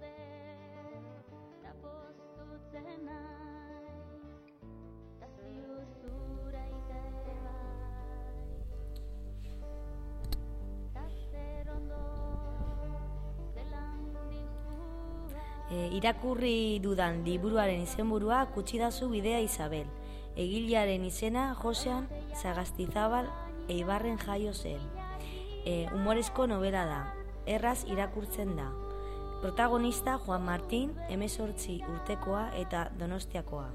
gaude eta postutzen naiz eta ziurzura ite bai eta zer ondo zelan e, eh, irakurri dudan liburuaren izenburua kutxidazu bidea Isabel. Egilearen izena Josean Zagastizabal Eibarren jaio zen. Eh, e, humorezko novela da, erraz irakurtzen da. Protagonista Juan Martín, emezortzi urtekoa eta donostiakoa.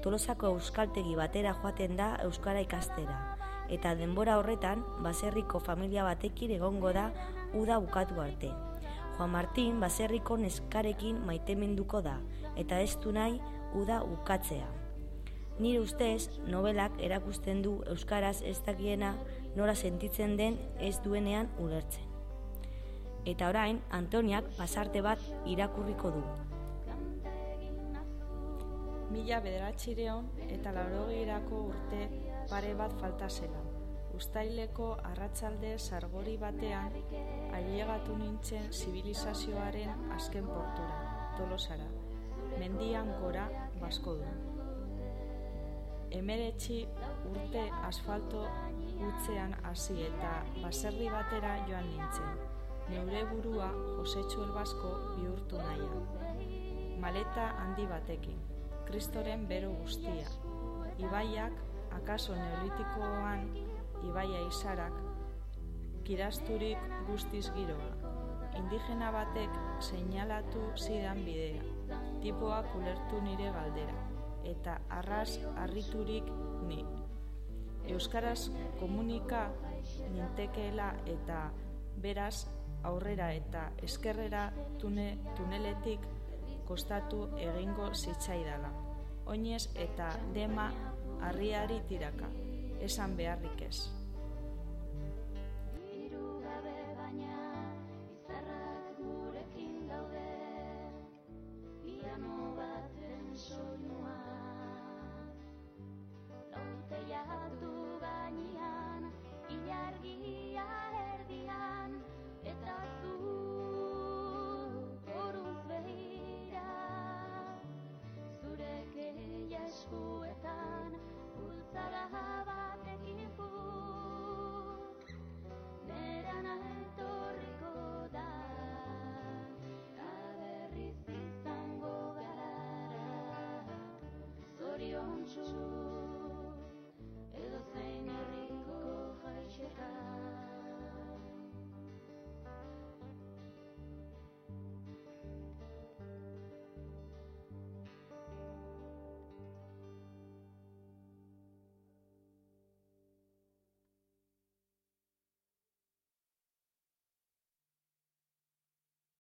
Tolosako euskaltegi batera joaten da euskara ikastera. Eta denbora horretan, baserriko familia batekin egongo da uda bukatu arte. Juan Martín baserriko neskarekin maitemenduko da, eta ez du nahi uda ukatzea. Nire ustez, nobelak erakusten du Euskaraz ez dakiena nora sentitzen den ez duenean ulertzen. Eta orain, Antoniak pasarte bat irakurriko du. Mila bederatxireon eta laurogeirako urte pare bat falta zela. Uztaileko arratsalde sargori batean ailegatu nintzen zibilizazioaren azken portura, tolosara, mendian gora basko du. Emeretxi urte asfalto utzean hasi eta baserri batera joan nintzen, neure burua Josetxu Elbasko bihurtu naia. Maleta handi batekin, kristoren bero guztia, ibaiak akaso neolitikoan ibaia izarak, kirasturik guztiz giroa. Indigena batek seinalatu zidan bidea, tipoak ulertu nire galdera, eta arras harriturik ni. Euskaraz komunika nintekeela eta beraz aurrera eta eskerrera tune, tuneletik kostatu egingo zitzaidala. Oinez eta dema harriari tiraka esan beharrik ez. 是。